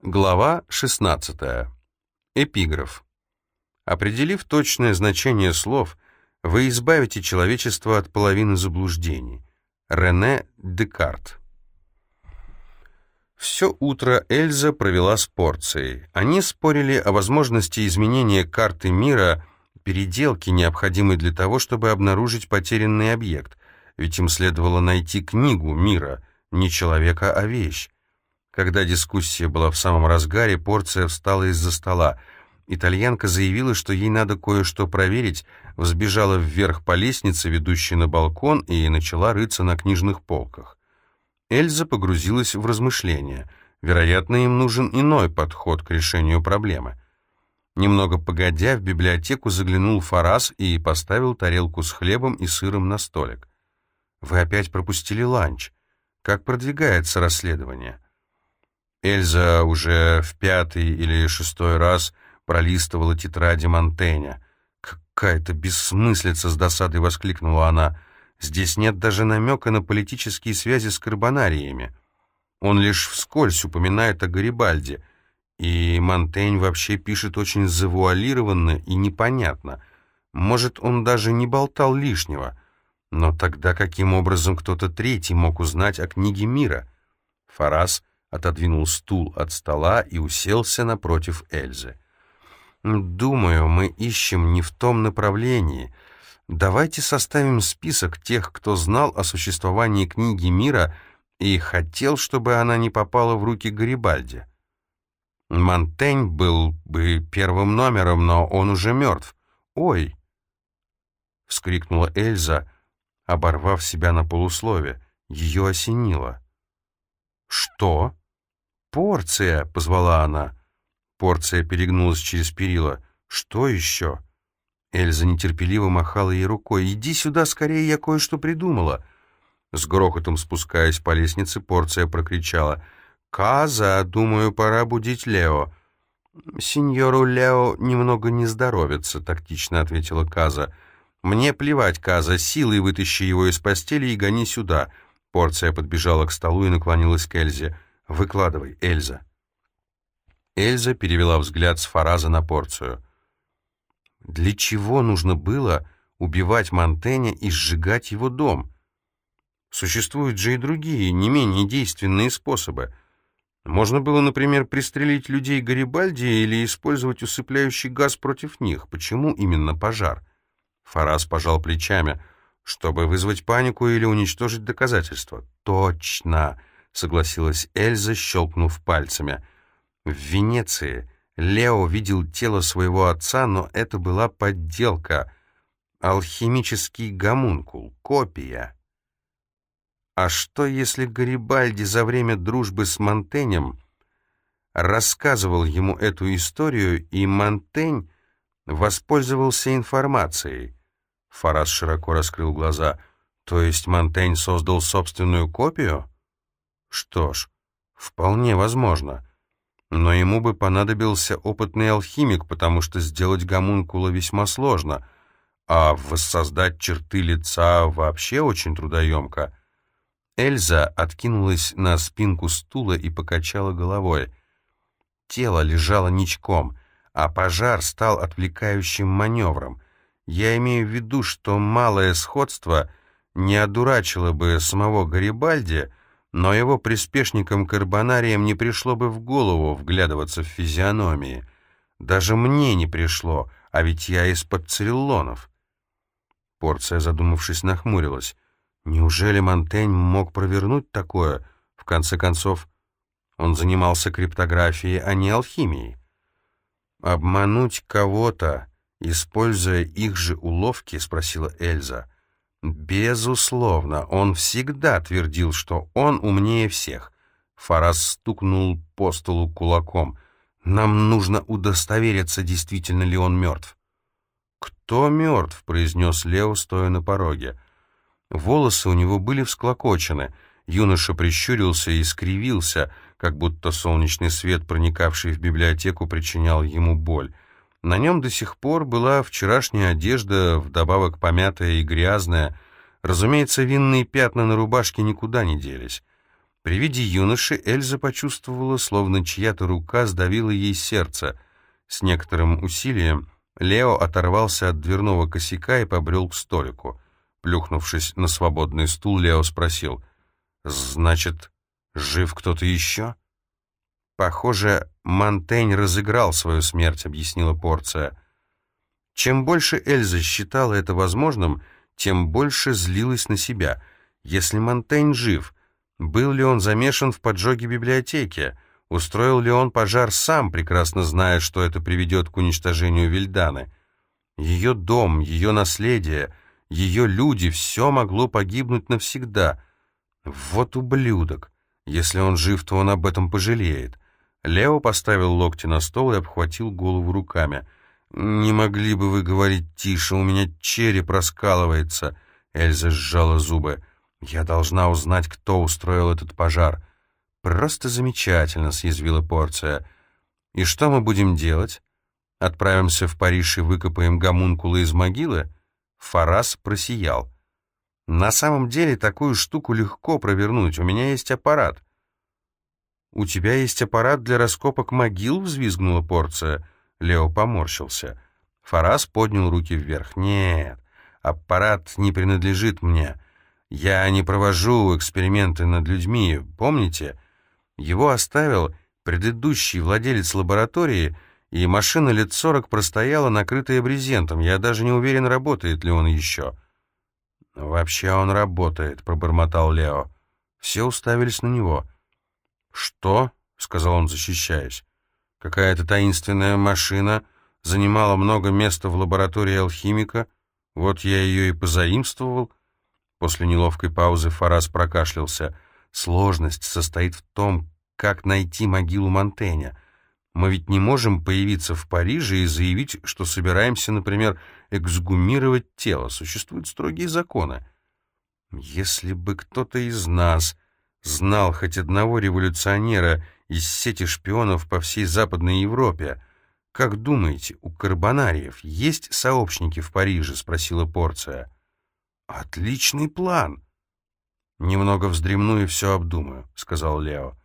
Глава 16. Эпиграф. Определив точное значение слов, вы избавите человечество от половины заблуждений. Рене Декарт. Все утро Эльза провела с порцией. Они спорили о возможности изменения карты мира, переделки, необходимой для того, чтобы обнаружить потерянный объект, ведь им следовало найти книгу мира, не человека, а вещь. Когда дискуссия была в самом разгаре, порция встала из-за стола. Итальянка заявила, что ей надо кое-что проверить, взбежала вверх по лестнице, ведущей на балкон, и начала рыться на книжных полках. Эльза погрузилась в размышления. Вероятно, им нужен иной подход к решению проблемы. Немного погодя, в библиотеку заглянул Фарас и поставил тарелку с хлебом и сыром на столик. «Вы опять пропустили ланч. Как продвигается расследование?» Эльза уже в пятый или шестой раз пролистывала тетради Монтэня. «Какая-то бессмыслица!» — с досадой воскликнула она. «Здесь нет даже намека на политические связи с карбонариями. Он лишь вскользь упоминает о Гарибальде, и Монтень вообще пишет очень завуалированно и непонятно. Может, он даже не болтал лишнего. Но тогда каким образом кто-то третий мог узнать о книге мира?» Фарас отодвинул стул от стола и уселся напротив Эльзы. «Думаю, мы ищем не в том направлении. Давайте составим список тех, кто знал о существовании книги мира и хотел, чтобы она не попала в руки Гарибальди. Монтень был бы первым номером, но он уже мертв. Ой!» — вскрикнула Эльза, оборвав себя на полуслове. Ее осенило. «Что?» «Порция!» — позвала она. Порция перегнулась через перила. «Что еще?» Эльза нетерпеливо махала ей рукой. «Иди сюда скорее, я кое-что придумала!» С грохотом спускаясь по лестнице, порция прокричала. «Каза, думаю, пора будить Лео». «Сеньору Лео немного не здоровится», — тактично ответила Каза. «Мне плевать, Каза, силой вытащи его из постели и гони сюда». Порция подбежала к столу и наклонилась к Эльзе. «Выкладывай, Эльза». Эльза перевела взгляд с Фараза на порцию. «Для чего нужно было убивать Монтэня и сжигать его дом? Существуют же и другие, не менее действенные способы. Можно было, например, пристрелить людей Гарибальди или использовать усыпляющий газ против них. Почему именно пожар?» Фараз пожал плечами, чтобы вызвать панику или уничтожить доказательства. «Точно!» Согласилась Эльза, щелкнув пальцами. В Венеции Лео видел тело своего отца, но это была подделка, алхимический гомункул, копия. А что, если Гарибальди за время дружбы с Монтенем рассказывал ему эту историю, и Монтень воспользовался информацией? Фарас широко раскрыл глаза. То есть Монтень создал собственную копию? Что ж, вполне возможно. Но ему бы понадобился опытный алхимик, потому что сделать гомункула весьма сложно, а воссоздать черты лица вообще очень трудоемко. Эльза откинулась на спинку стула и покачала головой. Тело лежало ничком, а пожар стал отвлекающим маневром. Я имею в виду, что малое сходство не одурачило бы самого Гарибальди, но его приспешникам-карбонариям не пришло бы в голову вглядываться в физиономии. Даже мне не пришло, а ведь я из-под цириллонов. Порция, задумавшись, нахмурилась. Неужели Монтень мог провернуть такое? В конце концов, он занимался криптографией, а не алхимией. «Обмануть кого-то, используя их же уловки?» — спросила Эльза. Безусловно, он всегда твердил, что он умнее всех. Фарас стукнул по столу кулаком. Нам нужно удостовериться, действительно ли он мертв. «Кто мертв?» — произнес Лео, стоя на пороге. Волосы у него были всклокочены. Юноша прищурился и скривился, как будто солнечный свет, проникавший в библиотеку, причинял ему боль. На нем до сих пор была вчерашняя одежда, вдобавок помятая и грязная. Разумеется, винные пятна на рубашке никуда не делись. При виде юноши Эльза почувствовала, словно чья-то рука сдавила ей сердце. С некоторым усилием Лео оторвался от дверного косяка и побрел к столику. Плюхнувшись на свободный стул, Лео спросил, «Значит, жив кто-то еще?» «Похоже, Монтень разыграл свою смерть», — объяснила Порция. Чем больше Эльза считала это возможным, тем больше злилась на себя. Если Монтень жив, был ли он замешан в поджоге библиотеки? Устроил ли он пожар сам, прекрасно зная, что это приведет к уничтожению Вильданы? Ее дом, ее наследие, ее люди — все могло погибнуть навсегда. Вот ублюдок! Если он жив, то он об этом пожалеет. Лео поставил локти на стол и обхватил голову руками. «Не могли бы вы говорить тише? У меня череп раскалывается». Эльза сжала зубы. «Я должна узнать, кто устроил этот пожар». «Просто замечательно», — съязвила порция. «И что мы будем делать? Отправимся в Париж и выкопаем гомункулы из могилы?» Фарас просиял. «На самом деле такую штуку легко провернуть. У меня есть аппарат». «У тебя есть аппарат для раскопок могил?» — взвизгнула порция. Лео поморщился. Фарас поднял руки вверх. «Нет, аппарат не принадлежит мне. Я не провожу эксперименты над людьми, помните? Его оставил предыдущий владелец лаборатории, и машина лет сорок простояла, накрытая брезентом. Я даже не уверен, работает ли он еще». «Вообще он работает», — пробормотал Лео. Все уставились на него. «Что?» — сказал он, защищаясь. «Какая-то таинственная машина занимала много места в лаборатории алхимика. Вот я ее и позаимствовал». После неловкой паузы Фарас прокашлялся. «Сложность состоит в том, как найти могилу Монтэня. Мы ведь не можем появиться в Париже и заявить, что собираемся, например, эксгумировать тело. Существуют строгие законы. Если бы кто-то из нас знал хоть одного революционера из сети шпионов по всей Западной Европе, как думаете, у карбонариев есть сообщники в Париже?» — спросила Порция. «Отличный план!» «Немного вздремну и все обдумаю», — сказал Лео.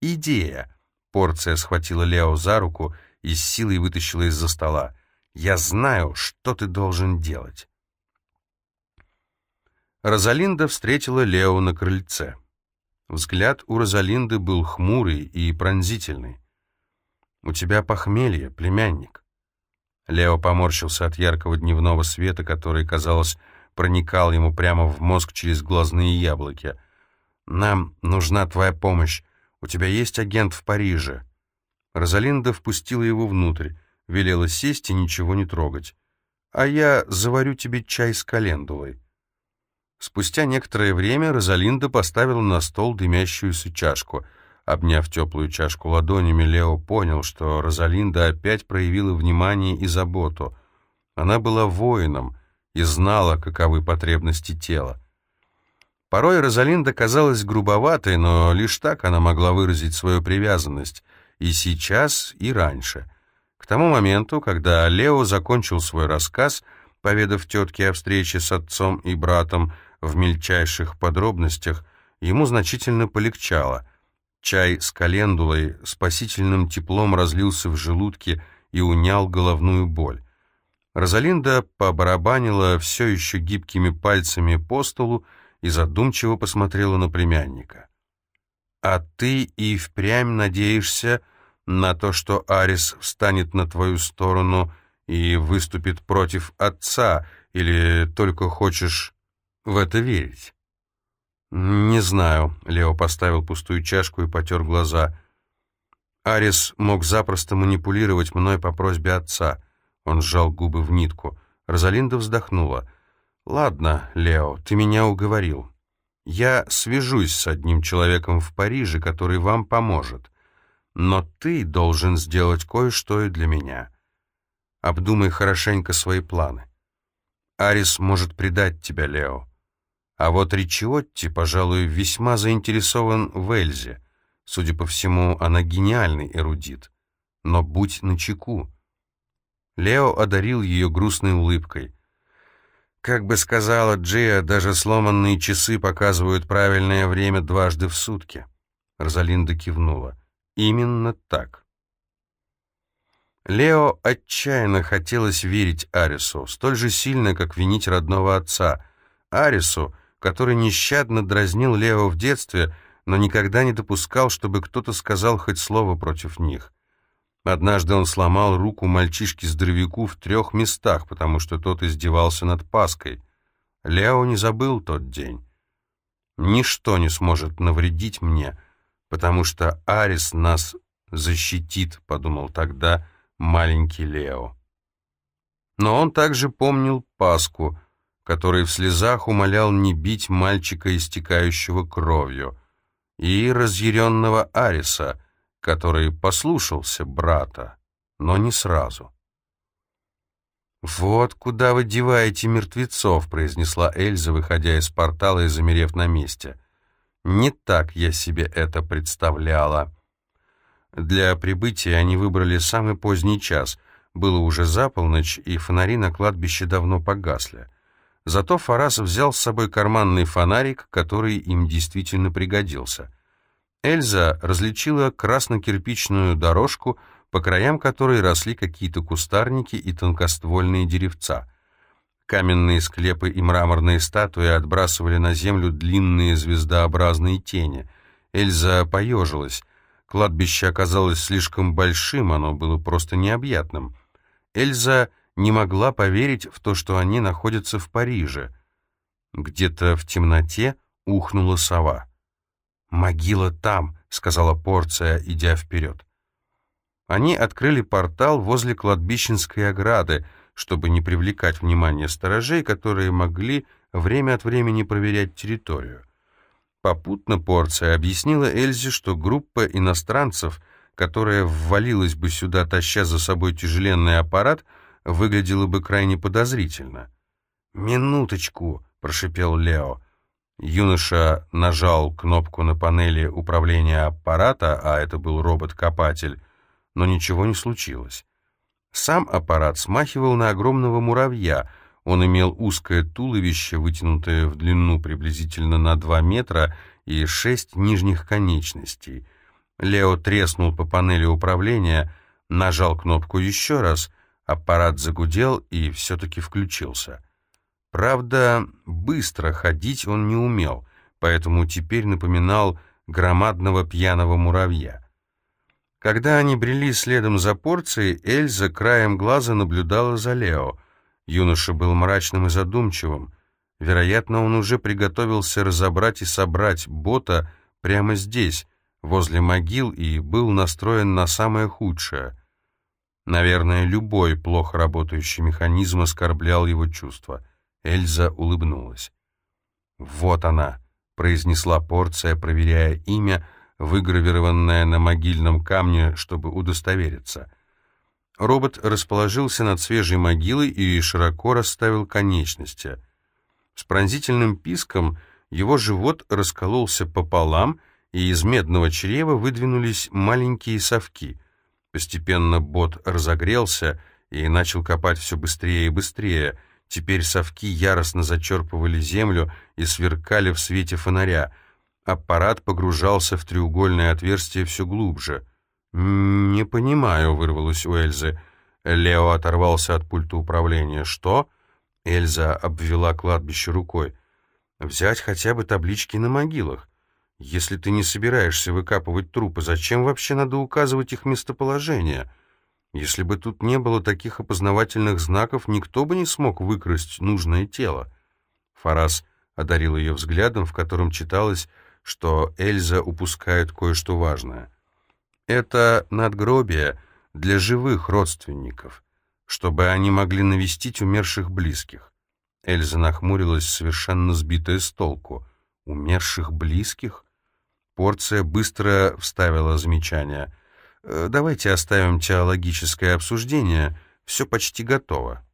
«Идея!» — порция схватила Лео за руку и с силой вытащила из-за стола. «Я знаю, что ты должен делать». Розалинда встретила Лео на крыльце. Взгляд у Розалинды был хмурый и пронзительный. «У тебя похмелье, племянник». Лео поморщился от яркого дневного света, который, казалось, проникал ему прямо в мозг через глазные яблоки. «Нам нужна твоя помощь. У тебя есть агент в Париже». Розалинда впустила его внутрь, велела сесть и ничего не трогать. «А я заварю тебе чай с календулой». Спустя некоторое время Розалинда поставила на стол дымящуюся чашку. Обняв теплую чашку ладонями, Лео понял, что Розалинда опять проявила внимание и заботу. Она была воином — и знала, каковы потребности тела. Порой Розалинда казалась грубоватой, но лишь так она могла выразить свою привязанность, и сейчас, и раньше. К тому моменту, когда Лео закончил свой рассказ, поведав тетке о встрече с отцом и братом в мельчайших подробностях, ему значительно полегчало. Чай с календулой спасительным теплом разлился в желудке и унял головную боль. Розалинда побарабанила все еще гибкими пальцами по столу и задумчиво посмотрела на племянника. «А ты и впрямь надеешься на то, что Арис встанет на твою сторону и выступит против отца, или только хочешь в это верить?» «Не знаю», — Лео поставил пустую чашку и потер глаза. «Арис мог запросто манипулировать мной по просьбе отца». Он сжал губы в нитку. Розалинда вздохнула. «Ладно, Лео, ты меня уговорил. Я свяжусь с одним человеком в Париже, который вам поможет. Но ты должен сделать кое-что и для меня. Обдумай хорошенько свои планы. Арис может предать тебя, Лео. А вот Ричиотти, пожалуй, весьма заинтересован в Эльзе. Судя по всему, она гениальный эрудит. Но будь начеку. Лео одарил ее грустной улыбкой. Как бы сказала Джия, даже сломанные часы показывают правильное время дважды в сутки. Розалинда кивнула. «Именно так». Лео отчаянно хотелось верить Арису, столь же сильно, как винить родного отца. Арису, который нещадно дразнил Лео в детстве, но никогда не допускал, чтобы кто-то сказал хоть слово против них. Однажды он сломал руку мальчишке-здоровяку в трех местах, потому что тот издевался над Паской. Лео не забыл тот день. «Ничто не сможет навредить мне, потому что Арис нас защитит», — подумал тогда маленький Лео. Но он также помнил Паску, который в слезах умолял не бить мальчика, истекающего кровью, и разъяренного Ариса, который послушался брата, но не сразу. «Вот куда вы деваете мертвецов», — произнесла Эльза, выходя из портала и замерев на месте. «Не так я себе это представляла». Для прибытия они выбрали самый поздний час. Было уже за полночь, и фонари на кладбище давно погасли. Зато Фарас взял с собой карманный фонарик, который им действительно пригодился. Эльза различила красно-кирпичную дорожку, по краям которой росли какие-то кустарники и тонкоствольные деревца. Каменные склепы и мраморные статуи отбрасывали на землю длинные звездообразные тени. Эльза поежилась. Кладбище оказалось слишком большим, оно было просто необъятным. Эльза не могла поверить в то, что они находятся в Париже. Где-то в темноте ухнула сова. «Могила там», — сказала Порция, идя вперед. Они открыли портал возле кладбищенской ограды, чтобы не привлекать внимание сторожей, которые могли время от времени проверять территорию. Попутно порция объяснила Эльзе, что группа иностранцев, которая ввалилась бы сюда, таща за собой тяжеленный аппарат, выглядела бы крайне подозрительно. «Минуточку», — прошипел Лео. Юноша нажал кнопку на панели управления аппарата, а это был робот-копатель, но ничего не случилось. Сам аппарат смахивал на огромного муравья — он имел узкое туловище, вытянутое в длину приблизительно на 2 метра и шесть нижних конечностей. Лео треснул по панели управления, нажал кнопку еще раз, аппарат загудел и все-таки включился. Правда, быстро ходить он не умел, поэтому теперь напоминал громадного пьяного муравья. Когда они брели следом за порцией, Эльза краем глаза наблюдала за Лео — Юноша был мрачным и задумчивым. Вероятно, он уже приготовился разобрать и собрать бота прямо здесь, возле могил, и был настроен на самое худшее. Наверное, любой плохо работающий механизм оскорблял его чувства. Эльза улыбнулась. «Вот она», — произнесла порция, проверяя имя, выгравированное на могильном камне, чтобы удостовериться — Робот расположился над свежей могилой и широко расставил конечности. С пронзительным писком его живот раскололся пополам, и из медного чрева выдвинулись маленькие совки. Постепенно бот разогрелся и начал копать все быстрее и быстрее. Теперь совки яростно зачерпывали землю и сверкали в свете фонаря. Аппарат погружался в треугольное отверстие все глубже — «Не понимаю», — вырвалось у Эльзы. Лео оторвался от пульта управления. «Что?» — Эльза обвела кладбище рукой. «Взять хотя бы таблички на могилах. Если ты не собираешься выкапывать трупы, зачем вообще надо указывать их местоположение? Если бы тут не было таких опознавательных знаков, никто бы не смог выкрасть нужное тело». Фарас одарил ее взглядом, в котором читалось, что Эльза упускает кое-что важное. Это надгробие для живых родственников, чтобы они могли навестить умерших близких. Эльза нахмурилась, совершенно сбитая с толку. «Умерших близких?» Порция быстро вставила замечание. «Э, «Давайте оставим теологическое обсуждение, все почти готово».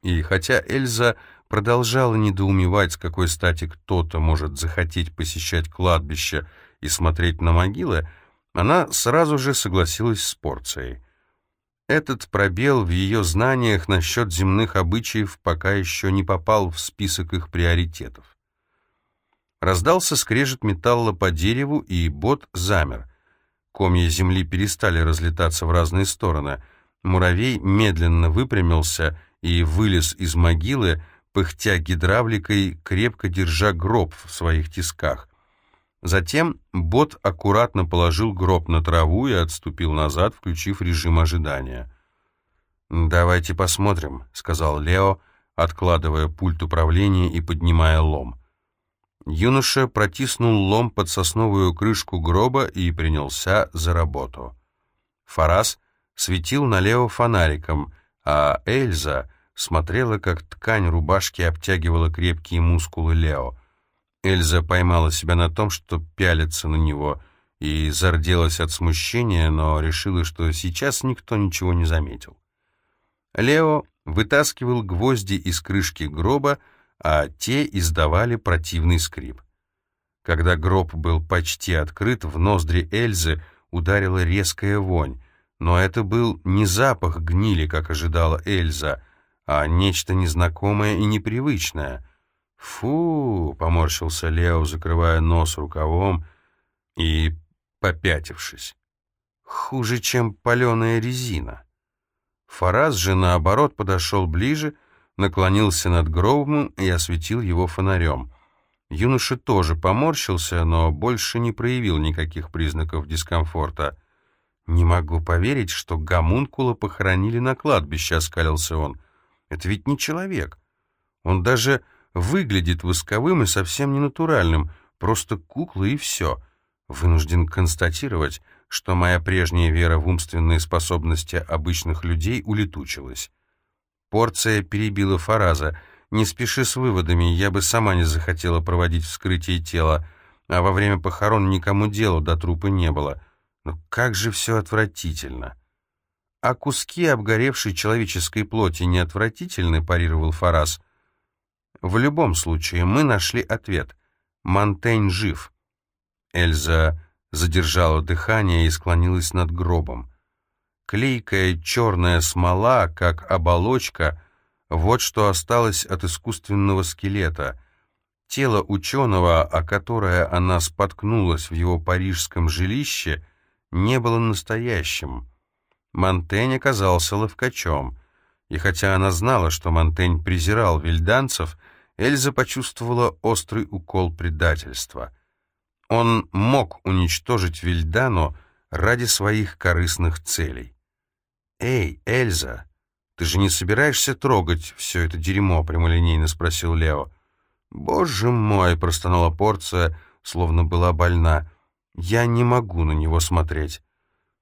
И хотя Эльза продолжала недоумевать, с какой стати кто-то может захотеть посещать кладбище и смотреть на могилы, она сразу же согласилась с порцией. Этот пробел в ее знаниях насчет земных обычаев пока еще не попал в список их приоритетов. Раздался скрежет металла по дереву, и бот замер. Комья земли перестали разлетаться в разные стороны. Муравей медленно выпрямился и вылез из могилы, пыхтя гидравликой, крепко держа гроб в своих тисках. Затем бот аккуратно положил гроб на траву и отступил назад, включив режим ожидания. «Давайте посмотрим», — сказал Лео, откладывая пульт управления и поднимая лом. Юноша протиснул лом под сосновую крышку гроба и принялся за работу. Фарас светил на Лео фонариком, а Эльза смотрела, как ткань рубашки обтягивала крепкие мускулы Лео. Эльза поймала себя на том, что пялится на него, и зарделась от смущения, но решила, что сейчас никто ничего не заметил. Лео вытаскивал гвозди из крышки гроба, а те издавали противный скрип. Когда гроб был почти открыт, в ноздри Эльзы ударила резкая вонь, но это был не запах гнили, как ожидала Эльза, а нечто незнакомое и непривычное. «Фу!» — поморщился Лео, закрывая нос рукавом и попятившись. «Хуже, чем паленая резина». Фараз же, наоборот, подошел ближе, наклонился над гробом и осветил его фонарем. Юноша тоже поморщился, но больше не проявил никаких признаков дискомфорта. «Не могу поверить, что гомункула похоронили на кладбище», — оскалился он. «Это ведь не человек. Он даже выглядит восковым и совсем не натуральным, просто кукла и все. Вынужден констатировать, что моя прежняя вера в умственные способности обычных людей улетучилась. Порция перебила Фараза. «Не спеши с выводами, я бы сама не захотела проводить вскрытие тела, а во время похорон никому дела до трупа не было. Но как же все отвратительно!» «А куски обгоревшей человеческой плоти не отвратительны?» — парировал Фараз. «В любом случае, мы нашли ответ. Монтень жив». Эльза задержала дыхание и склонилась над гробом. Клейкая черная смола, как оболочка, вот что осталось от искусственного скелета. Тело ученого, о которое она споткнулась в его парижском жилище, не было настоящим. Монтень оказался ловкачом, и хотя она знала, что Монтень презирал вильданцев, Эльза почувствовала острый укол предательства — он мог уничтожить Вильдану ради своих корыстных целей. «Эй, Эльза, ты же не собираешься трогать все это дерьмо?» — прямолинейно спросил Лео. «Боже мой!» — простонала порция, словно была больна. «Я не могу на него смотреть».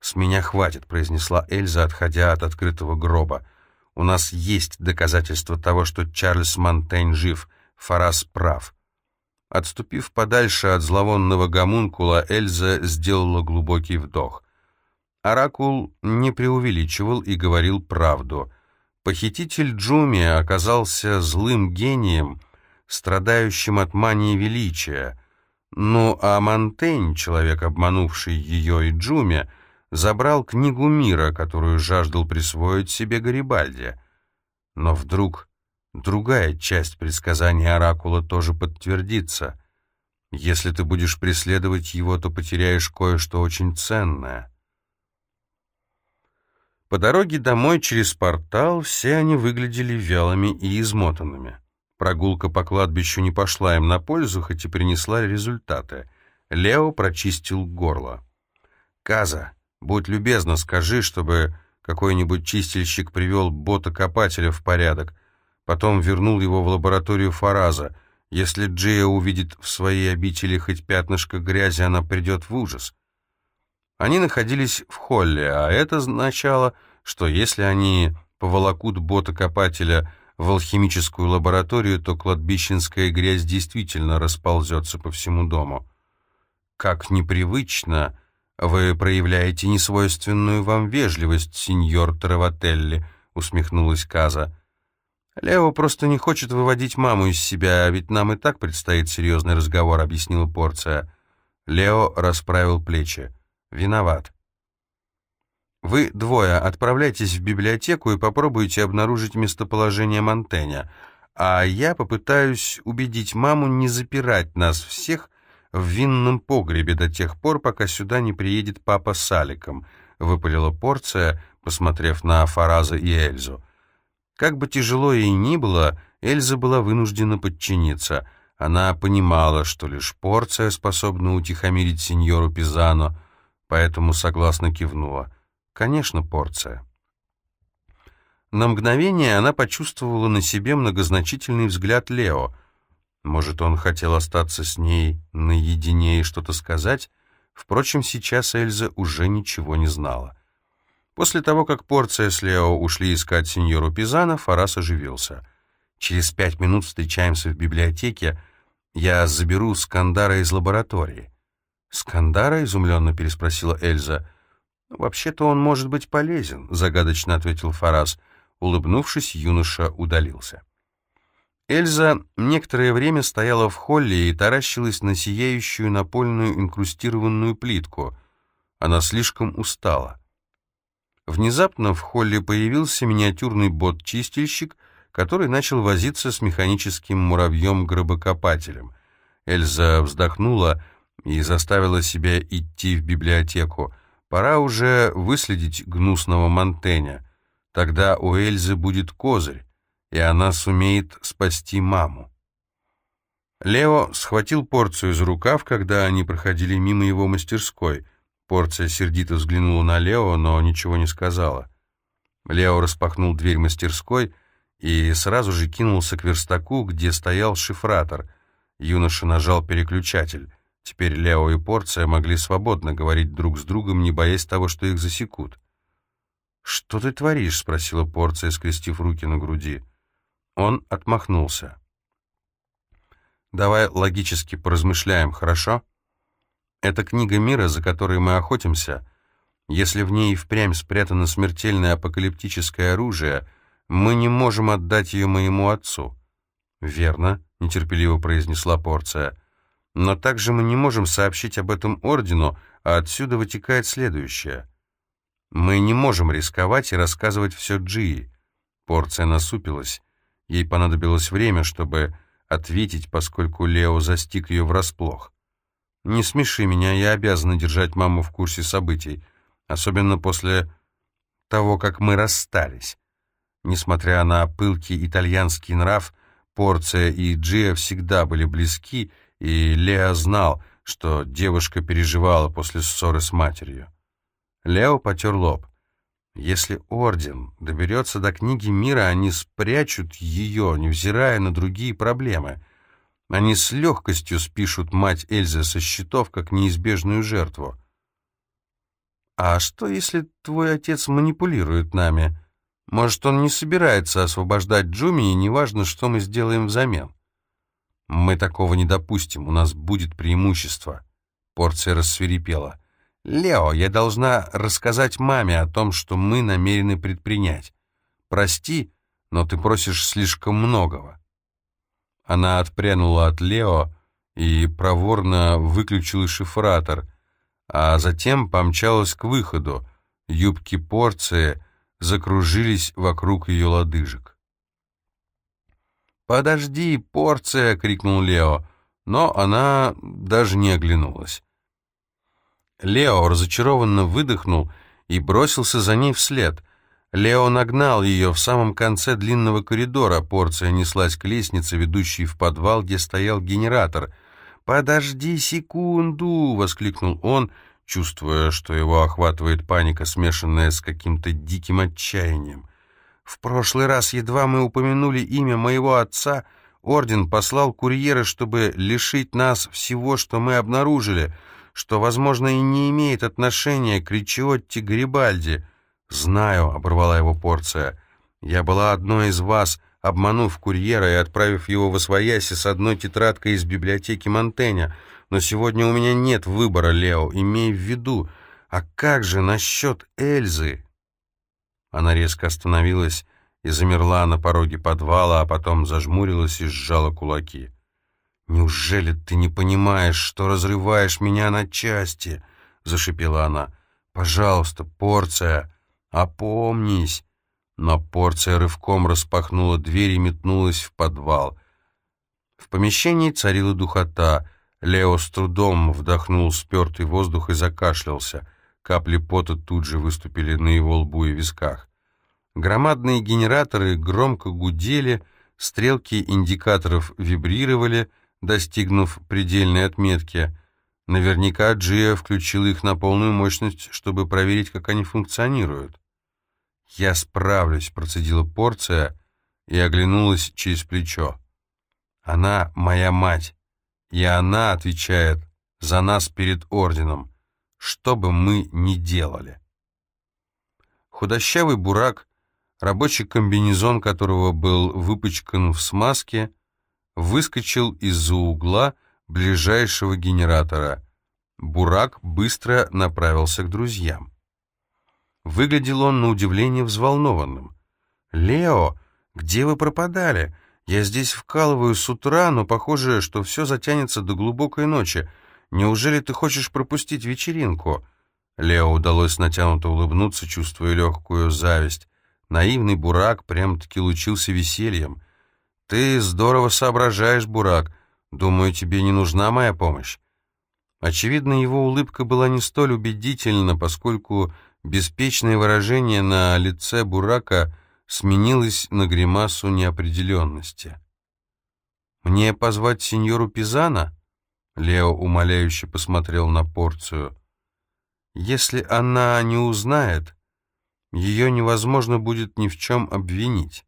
«С меня хватит», — произнесла Эльза, отходя от открытого гроба. «У нас есть доказательства того, что Чарльз Монтень жив. Фарас прав. Отступив подальше от зловонного гомункула, Эльза сделала глубокий вдох. Оракул не преувеличивал и говорил правду. Похититель Джуми оказался злым гением, страдающим от мании величия. Ну а Монтень, человек, обманувший ее и Джуми, забрал книгу мира, которую жаждал присвоить себе Гарибальди. Но вдруг Другая часть предсказания Оракула тоже подтвердится. Если ты будешь преследовать его, то потеряешь кое-что очень ценное. По дороге домой через портал все они выглядели вялыми и измотанными. Прогулка по кладбищу не пошла им на пользу, хоть и принесла результаты. Лео прочистил горло. «Каза, будь любезна, скажи, чтобы какой-нибудь чистильщик привел бота-копателя в порядок. Потом вернул его в лабораторию Фараза. Если Джия увидит в своей обители хоть пятнышко грязи, она придет в ужас. Они находились в холле, а это означало, что если они поволокут бота-копателя в алхимическую лабораторию, то кладбищенская грязь действительно расползется по всему дому. «Как непривычно вы проявляете несвойственную вам вежливость, сеньор Таравателли», — усмехнулась Каза. «Лео просто не хочет выводить маму из себя, ведь нам и так предстоит серьезный разговор», — объяснила Порция. Лео расправил плечи. «Виноват». «Вы двое отправляйтесь в библиотеку и попробуйте обнаружить местоположение Монтэня, а я попытаюсь убедить маму не запирать нас всех в винном погребе до тех пор, пока сюда не приедет папа с Аликом», — выпалила порция, посмотрев на Фараза и Эльзу. Как бы тяжело ей ни было, Эльза была вынуждена подчиниться. Она понимала, что лишь порция способна утихомирить сеньору Пизано, поэтому согласно кивнула. «Конечно, порция». На мгновение она почувствовала на себе многозначительный взгляд Лео. Может, он хотел остаться с ней наедине и что-то сказать? Впрочем, сейчас Эльза уже ничего не знала. После того, как порция с Лео ушли искать сеньору Пизана, Фарас оживился. «Через пять минут встречаемся в библиотеке. Я заберу Скандара из лаборатории». «Скандара?» — изумленно переспросила Эльза. «Вообще-то он может быть полезен», — загадочно ответил Фарас. Улыбнувшись, юноша удалился. Эльза некоторое время стояла в холле и таращилась на сияющую напольную инкрустированную плитку. Она слишком устала. Внезапно в холле появился миниатюрный бот-чистильщик, который начал возиться с механическим муравьем-гробокопателем. Эльза вздохнула и заставила себя идти в библиотеку. Пора уже выследить гнусного Монтеня. Тогда у Эльзы будет козырь, и она сумеет спасти маму. Лео схватил порцию из рукав, когда они проходили мимо его мастерской. Порция сердито взглянула на Лео, но ничего не сказала. Лео распахнул дверь мастерской и сразу же кинулся к верстаку, где стоял шифратор. Юноша нажал переключатель. Теперь Лео и Порция могли свободно говорить друг с другом, не боясь того, что их засекут. «Что ты творишь?» — спросила порция, скрестив руки на груди. Он отмахнулся. «Давай логически поразмышляем, хорошо? Это книга мира, за которой мы охотимся. Если в ней впрямь спрятано смертельное апокалиптическое оружие, мы не можем отдать ее моему отцу». «Верно», — нетерпеливо произнесла порция. «Но также мы не можем сообщить об этом ордену, а отсюда вытекает следующее — мы не можем рисковать и рассказывать все Джии. Порция насупилась. Ей понадобилось время, чтобы ответить, поскольку Лео застиг ее врасплох. «Не смеши меня, я обязана держать маму в курсе событий, особенно после того, как мы расстались». Несмотря на пылкий итальянский нрав, Порция и Джия всегда были близки, и Лео знал, что девушка переживала после ссоры с матерью. Лео потер лоб. Если Орден доберется до книги мира, они спрячут ее, невзирая на другие проблемы. Они с легкостью спишут мать Эльзы со счетов, как неизбежную жертву. «А что, если твой отец манипулирует нами? Может, он не собирается освобождать Джуми, и неважно, что мы сделаем взамен?» «Мы такого не допустим, у нас будет преимущество». Порция рассверепела. «Лео, я должна рассказать маме о том, что мы намерены предпринять. Прости, но ты просишь слишком многого». Она отпрянула от Лео и проворно выключила шифратор, а затем помчалась к выходу. Юбки порции закружились вокруг ее лодыжек. «Подожди, порция!» — крикнул Лео, но она даже не оглянулась. Лео разочарованно выдохнул и бросился за ней вслед. Лео нагнал ее в самом конце длинного коридора. Порция неслась к лестнице, ведущей в подвал, где стоял генератор. «Подожди секунду!» — воскликнул он, чувствуя, что его охватывает паника, смешанная с каким-то диким отчаянием. «В прошлый раз едва мы упомянули имя моего отца, Орден послал курьера, чтобы лишить нас всего, что мы обнаружили» что, возможно, и не имеет отношения к Ричиотти Гарибальди. «Знаю», — оборвала его порция, — «я была одной из вас, обманув курьера и отправив его в Освояси с одной тетрадкой из библиотеки Монтеня. Но сегодня у меня нет выбора, Лео, имей в виду. А как же насчет Эльзы?» Она резко остановилась и замерла на пороге подвала, а потом зажмурилась и сжала кулаки. «Неужели ты не понимаешь, что разрываешь меня на части?» — зашипела она. «Пожалуйста, порция, опомнись. Но порция рывком распахнула дверь и метнулась в подвал. В помещении царила духота. Лео с трудом вдохнул спертый воздух и закашлялся. Капли пота тут же выступили на его лбу и висках. Громадные генераторы громко гудели, стрелки индикаторов вибрировали, достигнув предельной отметки. Наверняка Джия включил их на полную мощность, чтобы проверить, как они функционируют. «Я справлюсь», — процедила порция и оглянулась через плечо. «Она моя мать, и она отвечает за нас перед орденом, что бы мы ни делали». Худощавый бурак, рабочий комбинезон которого был выпачкан в смазке, выскочил из-за угла ближайшего генератора. Бурак быстро направился к друзьям. Выглядел он на удивление взволнованным. «Лео, где вы пропадали? Я здесь вкалываю с утра, но похоже, что все затянется до глубокой ночи. Неужели ты хочешь пропустить вечеринку?» Лео удалось натянуто улыбнуться, чувствуя легкую зависть. Наивный Бурак прям-таки лучился весельем. «Ты здорово соображаешь, Бурак. Думаю, тебе не нужна моя помощь». Очевидно, его улыбка была не столь убедительна, поскольку Беспечное выражение на лице Бурака сменилось на гримасу неопределенности. «Мне позвать сеньору Пизана?» Лео умоляюще посмотрел на порцию. «Если она не узнает, ее невозможно будет ни в чем обвинить.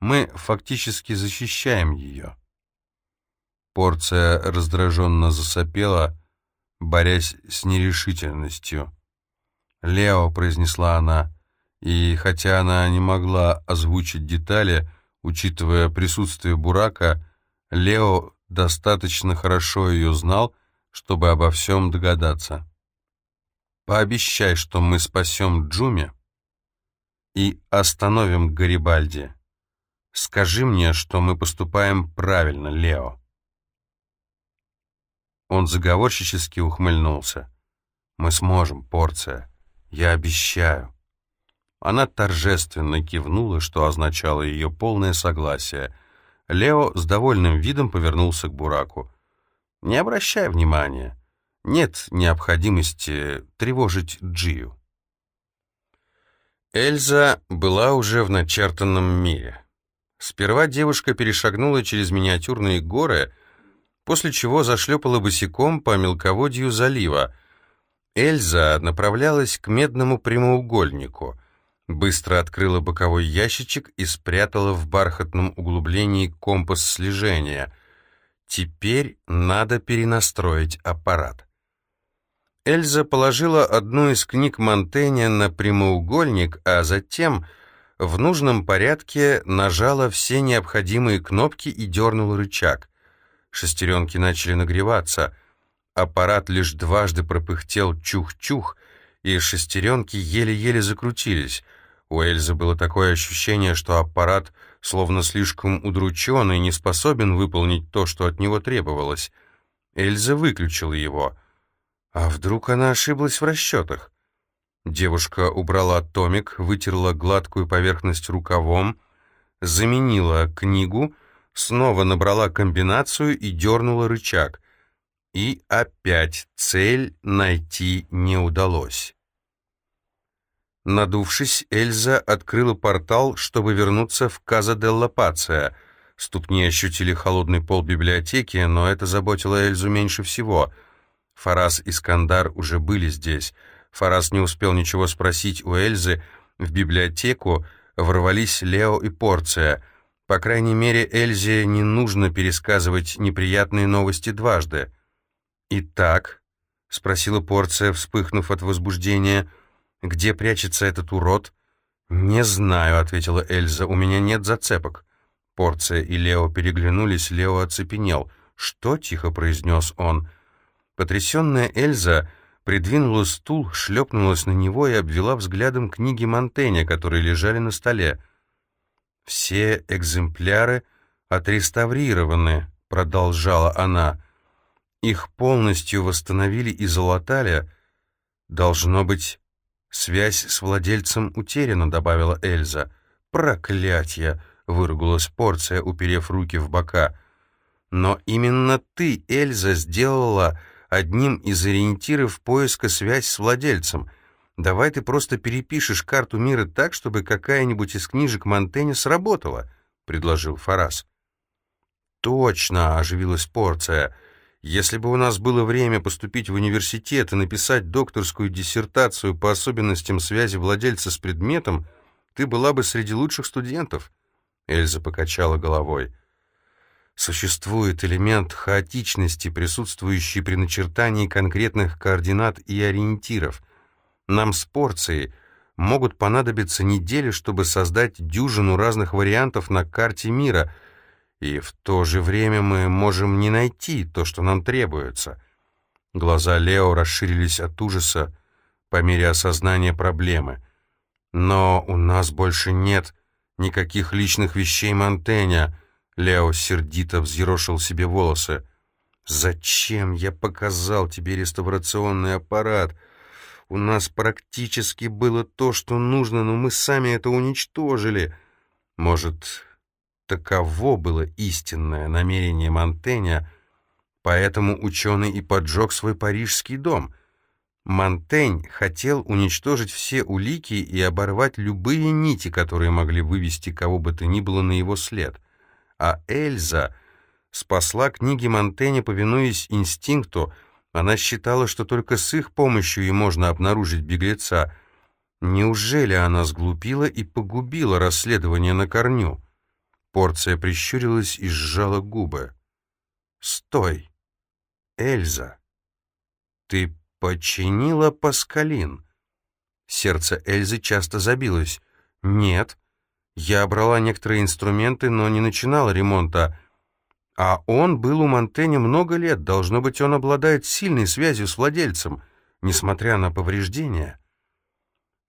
Мы фактически защищаем ее». Порция раздраженно засопела, борясь с нерешительностью. «Лео», — произнесла она, и хотя она не могла озвучить детали, учитывая присутствие Бурака, Лео достаточно хорошо ее знал, чтобы обо всем догадаться. «Пообещай, что мы спасем Джуми и остановим Гарибальди. Скажи мне, что мы поступаем правильно, Лео». Он заговорщически ухмыльнулся. «Мы сможем, порция. «Я обещаю». Она торжественно кивнула, что означало ее полное согласие. Лео с довольным видом повернулся к Бураку. «Не обращай внимания. Нет необходимости тревожить Джию». Эльза была уже в начертанном мире. Сперва девушка перешагнула через миниатюрные горы, после чего зашлепала босиком по мелководью залива, Эльза направлялась к медному прямоугольнику, быстро открыла боковой ящичек и спрятала в бархатном углублении компас слежения. Теперь надо перенастроить аппарат. Эльза положила одну из книг Монтэня на прямоугольник, а затем в нужном порядке нажала все необходимые кнопки и дернула рычаг. Шестеренки начали нагреваться — Аппарат лишь дважды пропыхтел чух-чух, и шестеренки еле-еле закрутились. У Эльзы было такое ощущение, что аппарат словно слишком удручен и не способен выполнить то, что от него требовалось. Эльза выключила его. А вдруг она ошиблась в расчетах? Девушка убрала томик, вытерла гладкую поверхность рукавом, заменила книгу, снова набрала комбинацию и дернула рычаг. И опять цель найти не удалось. Надувшись, Эльза открыла портал, чтобы вернуться в Каза делла Пация. Ступни ощутили холодный пол библиотеки, но это заботило Эльзу меньше всего. Фарас и Скандар уже были здесь. Фарас не успел ничего спросить у Эльзы. В библиотеку ворвались Лео и Порция. По крайней мере, Эльзе не нужно пересказывать неприятные новости дважды. «Итак?» — спросила порция, вспыхнув от возбуждения. «Где прячется этот урод?» «Не знаю», — ответила Эльза, — «у меня нет зацепок». Порция и Лео переглянулись, Лео оцепенел. «Что?» — тихо произнес он. Потрясенная Эльза придвинула стул, шлепнулась на него и обвела взглядом книги Монтэня, которые лежали на столе. «Все экземпляры отреставрированы», — продолжала она. Их полностью восстановили и залатали. Должно быть, «Связь с владельцем утеряна», — добавила Эльза. «Проклятье!» — выругалась порция, уперев руки в бока. «Но именно ты, Эльза, сделала одним из ориентиров поиска связь с владельцем. Давай ты просто перепишешь карту мира так, чтобы какая-нибудь из книжек Монтэня сработала», — предложил Фарас. «Точно!» — оживилась порция. «Если бы у нас было время поступить в университет и написать докторскую диссертацию по особенностям связи владельца с предметом, ты была бы среди лучших студентов». Эльза покачала головой. Существует элемент хаотичности, присутствующий при начертании конкретных координат и ориентиров. Нам с порцией могут понадобиться недели, чтобы создать дюжину разных вариантов на карте мира — и в то же время мы можем не найти то, что нам требуется. Глаза Лео расширились от ужаса по мере осознания проблемы. Но у нас больше нет никаких личных вещей Монтэня. Лео сердито взъерошил себе волосы. «Зачем я показал тебе реставрационный аппарат? У нас практически было то, что нужно, но мы сами это уничтожили. Может, Таково было истинное намерение Монтэня, поэтому ученый и поджег свой парижский дом. Монтень хотел уничтожить все улики и оборвать любые нити, которые могли вывести кого бы то ни было на его след. А Эльза спасла книги Монтэня, повинуясь инстинкту, она считала, что только с их помощью и можно обнаружить беглеца. Неужели она сглупила и погубила расследование на корню? Порция прищурилась и сжала губы. «Стой! Эльза! Ты починила Паскалин!» Сердце Эльзы часто забилось. «Нет, я брала некоторые инструменты, но не начинала ремонта. А он был у Монтэня много лет, должно быть, он обладает сильной связью с владельцем, несмотря на повреждения».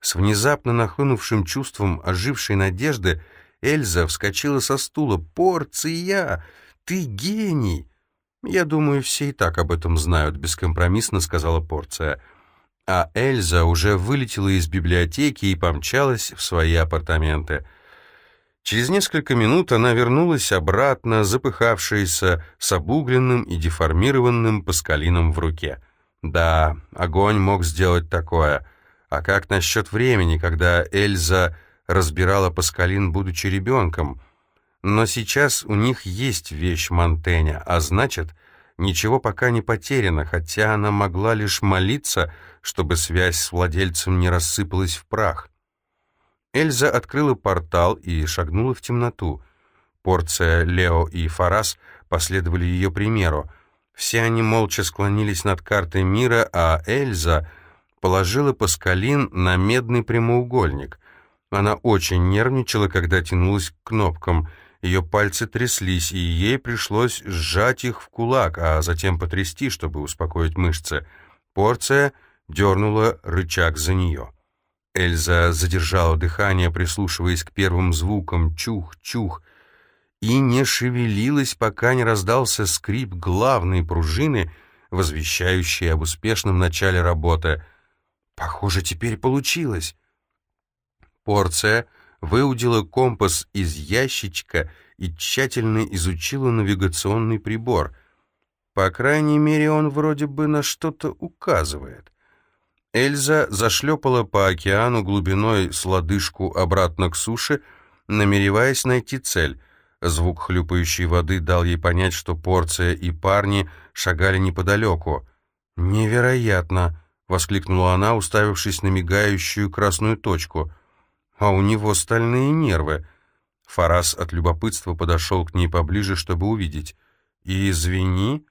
С внезапно нахлынувшим чувством ожившей надежды Эльза вскочила со стула. «Порция! Ты гений!» «Я думаю, все и так об этом знают», — бескомпромиссно сказала Порция. А Эльза уже вылетела из библиотеки и помчалась в свои апартаменты. Через несколько минут она вернулась обратно, запыхавшаяся, с обугленным и деформированным паскалином в руке. Да, огонь мог сделать такое. А как насчет времени, когда Эльза разбирала Паскалин, будучи ребенком. Но сейчас у них есть вещь Монтэня, а значит, ничего пока не потеряно, хотя она могла лишь молиться, чтобы связь с владельцем не рассыпалась в прах. Эльза открыла портал и шагнула в темноту. Порция Лео и Фарас последовали ее примеру. Все они молча склонились над картой мира, а Эльза положила Паскалин на медный прямоугольник. Она очень нервничала, когда тянулась к кнопкам. Ее пальцы тряслись, и ей пришлось сжать их в кулак, а затем потрясти, чтобы успокоить мышцы. Порция дернула рычаг за нее. Эльза задержала дыхание, прислушиваясь к первым звукам «чух-чух», и не шевелилась, пока не раздался скрип главной пружины, возвещающей об успешном начале работы. «Похоже, теперь получилось». Порция выудила компас из ящичка и тщательно изучила навигационный прибор. По крайней мере, он вроде бы на что-то указывает. Эльза зашлепала по океану глубиной с лодыжку обратно к суше, намереваясь найти цель. Звук хлюпающей воды дал ей понять, что порция и парни шагали неподалеку. «Невероятно!» — воскликнула она, уставившись на мигающую красную точку — а у него стальные нервы. Фарас от любопытства подошел к ней поближе, чтобы увидеть. «И извини,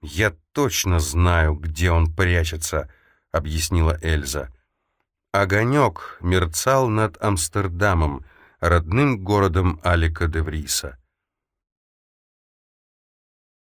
я точно знаю, где он прячется», — объяснила Эльза. Огонек мерцал над Амстердамом, родным городом Алика де Вриса.